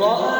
إذ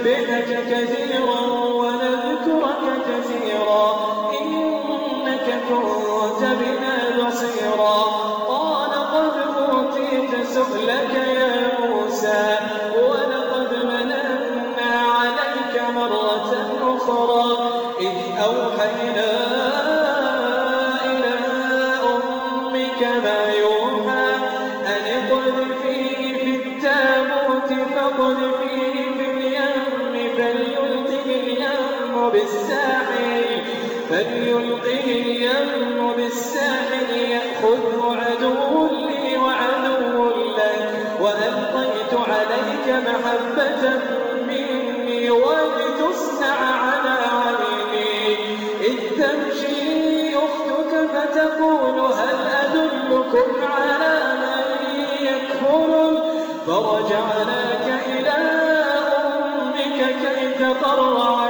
نسبحك كثيرا ونذكرك كثيرا إنك كنت بنا بصيرا. قال قد أوتيت سؤلك بالساحل فليلقه اليم بالساحل يأخذه عدو لي وعدو له وألقيت عليك محبة مني ولتصنع على عيني إذ تمشي أختك فتقول هل أدلكم على من يكفر فرجعناك إلى أمك كي تقر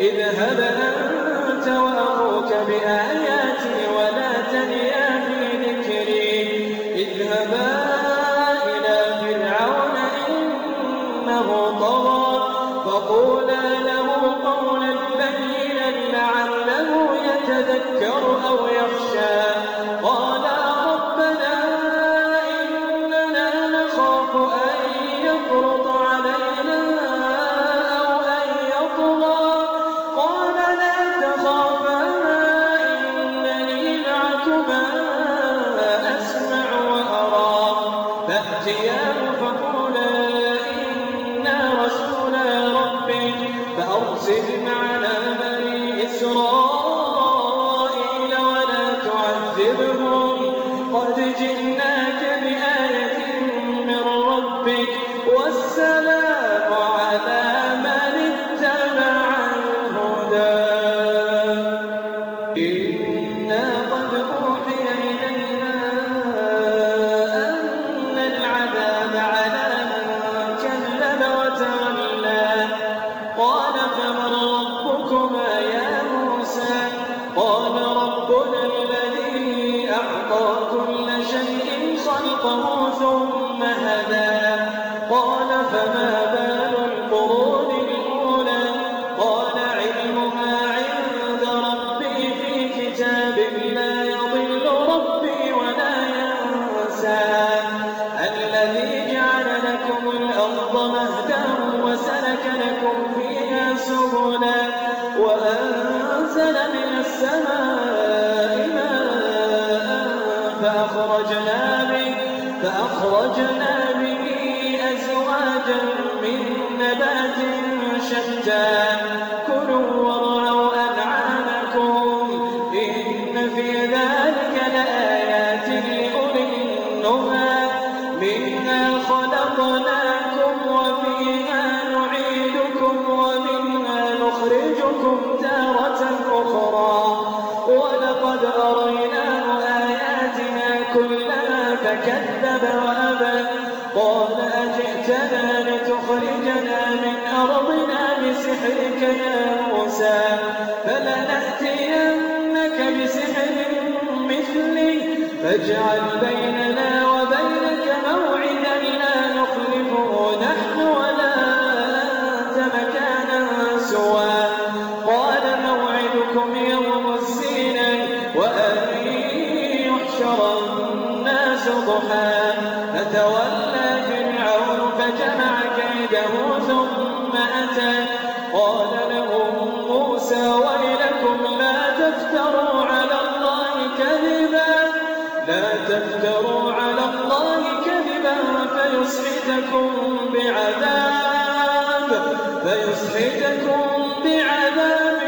اذهب أنت وأخوك بآياتي ولا تنيا في ذكري. اذهبا إلى فرعون إنه طغى فقولا له قولا لينا لعله يتذكر أو يخشى. أريناه آياتنا كلها فكذب وأبى. قال أجئتنا لتخرجنا من أرضنا بسحرك يا موسى. فلنأتينك بسحر فاجعل بيننا وبينك فيسحتكم بعذاب فيسحتكم بعذاب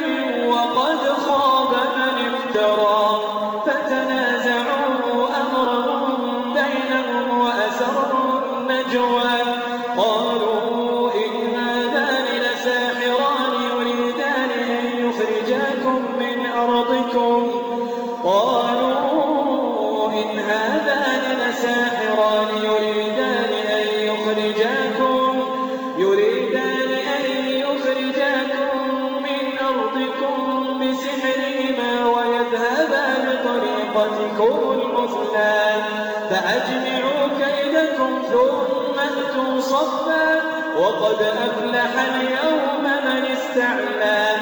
وقد خاب من افترى. فتنازعوا أمرهم بينهم وأسروا النجوى. قالوا إن هذان لساحران يريدان أن يخرجاكم من أرضكم. بطريقتكم المثلى فأجمعوا كيدكم ثم أتوا صفا. وقد أفلح اليوم من استعلى.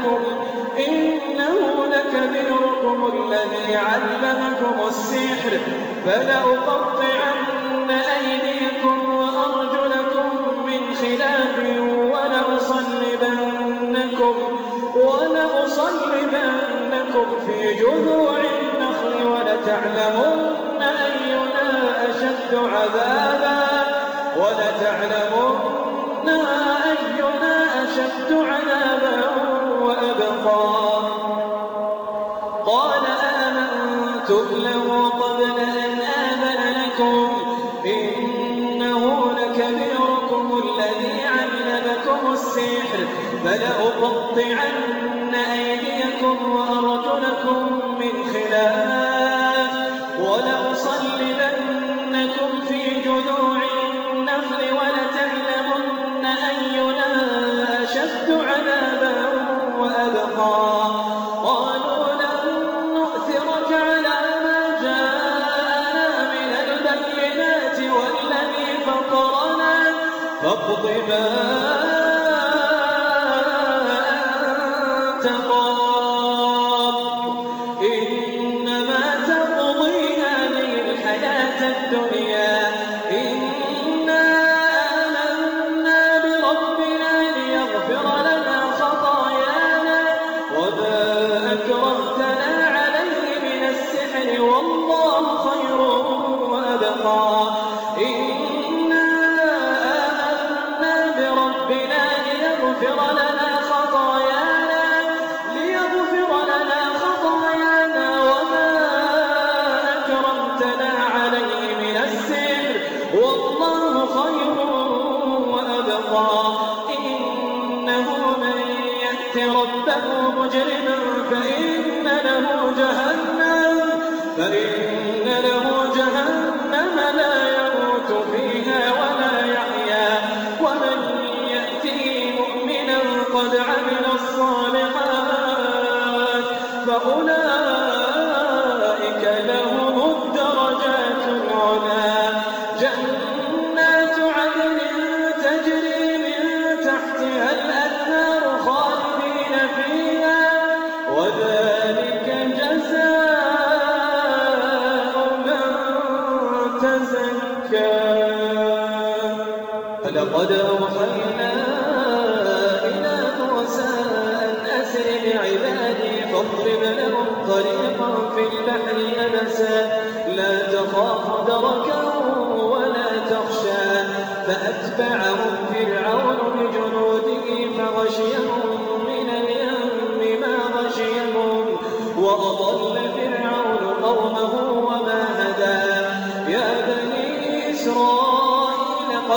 لكم إنه لكبيركم الذي علمكم السحر فلأقطعن أيديكم وأرجلكم من خلاف ولأصلبنكم ولأصلبنكم في جذوع النخل ولتعلمن أينا أشد عذابا ولتعلمن أينا أشد عذابا. وأبقى. قال آمنتم له قبل أن آذن لكم. إنه لكبيركم الذي علمكم السحر. فلأقطعن أيديكم وأرجلكم من خلاف. فاقض ما فأولئك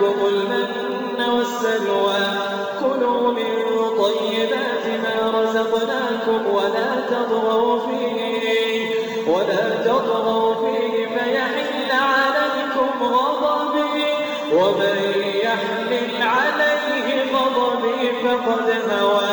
عليكم المن والسلوى كلوا من طيبات ما رزقناكم ولا فيه. ولا فيه فيحل عليكم غضبي. ومن عليه غضبي فقد هوى.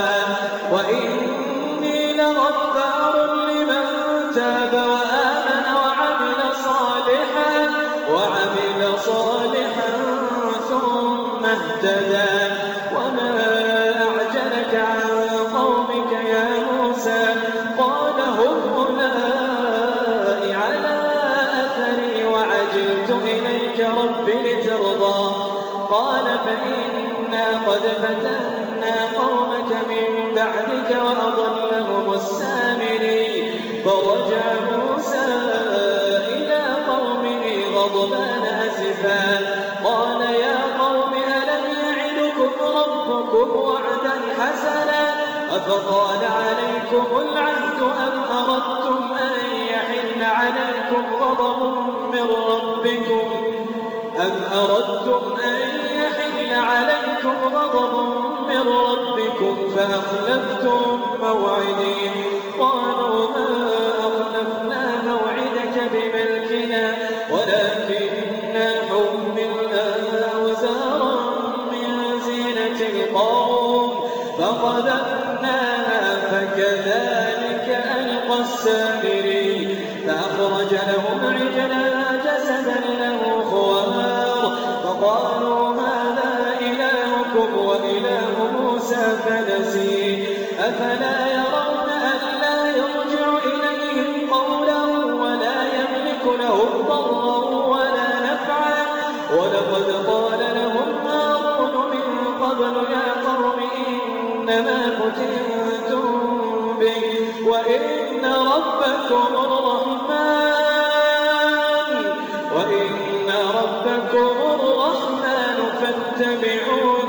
فإنا قد فتنا قومك من بعدك وأضلهم السامري. فرجع موسى إلى قومه غضبان أسفا. قال يا قوم ألم يعدكم ربكم وعدا حسنا؟ أفطال عليكم العهد أم أردتم أن يحل عليكم غضب من ربكم؟ أم أردتم أن عليكم غضب من ربكم فأخلفتم موعدي. قالوا ما أخلفنا موعدك بملكنا ولكننا حملنا وزارا من زينة القوم فقدرناها فكذلك ألقى السامري. فأخرج لهم عجلا جسدا له خوار فقالوا إلهكم وإله موسى فنسي أفلا يرون ألا يرجع إليهم قولا ولا يملك لهم ضرا ولا نفعا. ولقد قال لهم هارون من قبل يا قوم إنما فتنتم به وإن ربكم الرحمن وإن ربكم الرحمن فاتبعوني.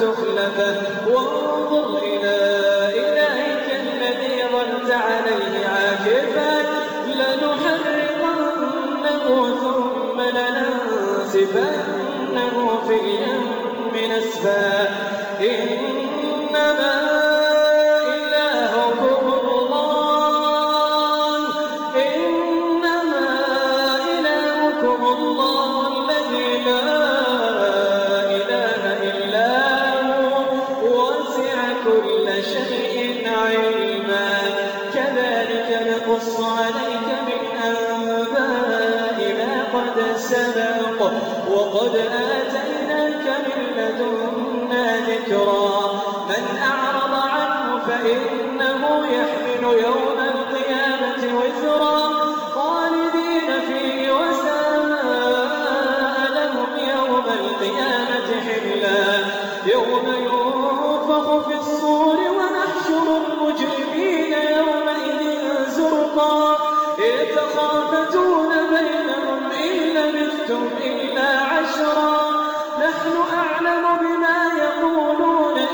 تخلفه. وانظر إلى إلهك الذي عليه عاكفا. لنحرقنه ثم ذكرا. من أعرض عنه فإنه يحمل يوم القيامة وزرا. خالدين فيه وساء لهم يوم القيامة حملا. يوم ينفخ في الصور ونحشر المجرمين يومئذ زرقا. يتخافتون بينهم إن لبثتم إلا عشرا. نحن أعلم بما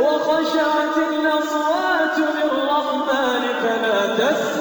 وخشعت الأصوات للرحمن فلا تسمع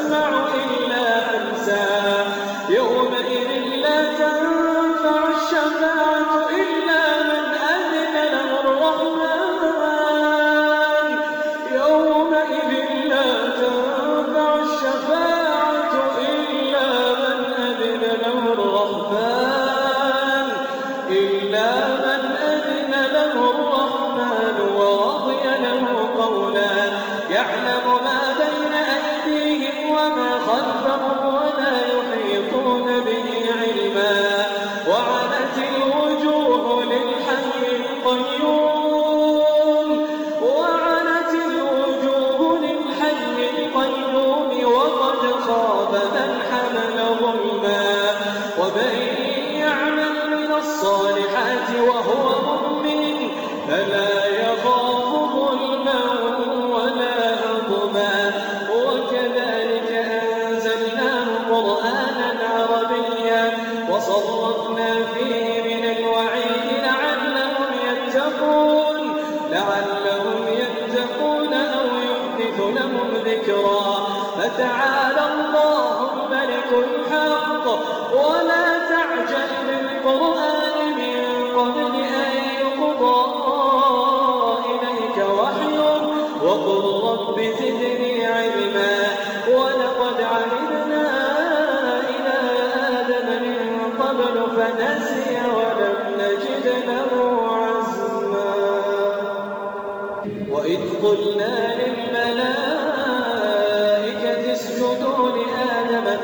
ذكرا. فتعالى الله الملك الحق ولا تعجل بالقرآن من قبل أن يقضى إليك وحيه وقل رب زدني علما ولقد عهدنا إلى آدم من قبل فنسي ولم نجد له عزما. وإذ قلنا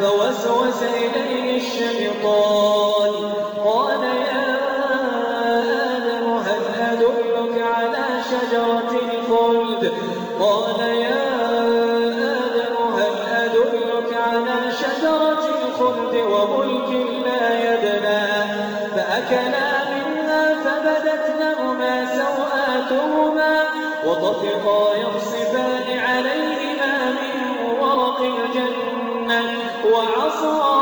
فوسوس إليه الشيطان. قال يا آدم هل أدلك على شجرة الخلد؟ قال يا آدم هل أدلك على شجرة الخلد وملك لا يبلى فأكلا منها فبدت لهما سوآتهما وطفقا وعصى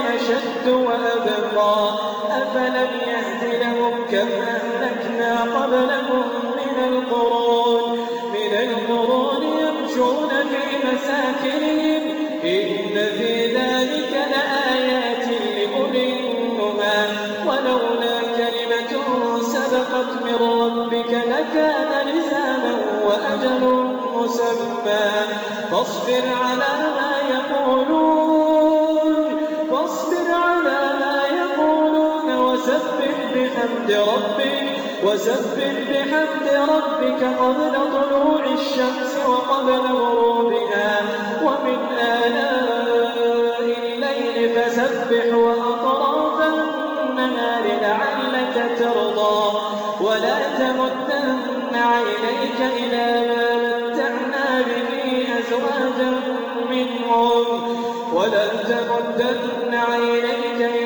أشد وأبقى. أفلم يهد لهم كم أهلكنا قبلهم من القرون. من القرون يمشون في مساكنهم. إن في ذلك لآيات لأولي ولولا كلمة سبقت من ربك لكان لزاما وأجل مسمى. فاصبر على ما يقولون. بحمد ربك وسبح بحمد ربك قبل طلوع الشمس وقبل غروبها. ومن آلاء الليل فسبح وأطراف النهار لعلك ترضى. ولا تمدن عينيك إلى ما متعنا به أزواجا منهم. ولا تمدن عينيك إلى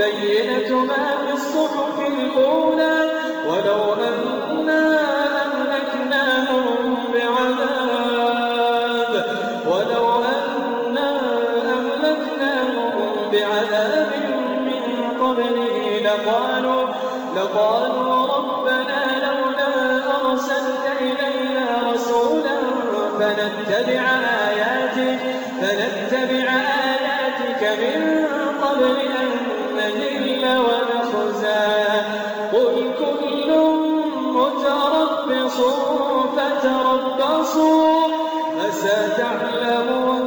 البينة ما في الصحف الأولى ولو أنا أهلكناهم بعذاب ولو أنا أهلكناهم بعذاب من قبله لقالوا لقالوا ربنا لولا أرسلت إلينا رسولا فنتبع آياتك فنتبع آياتك من قبل فتربصوا فستعلمون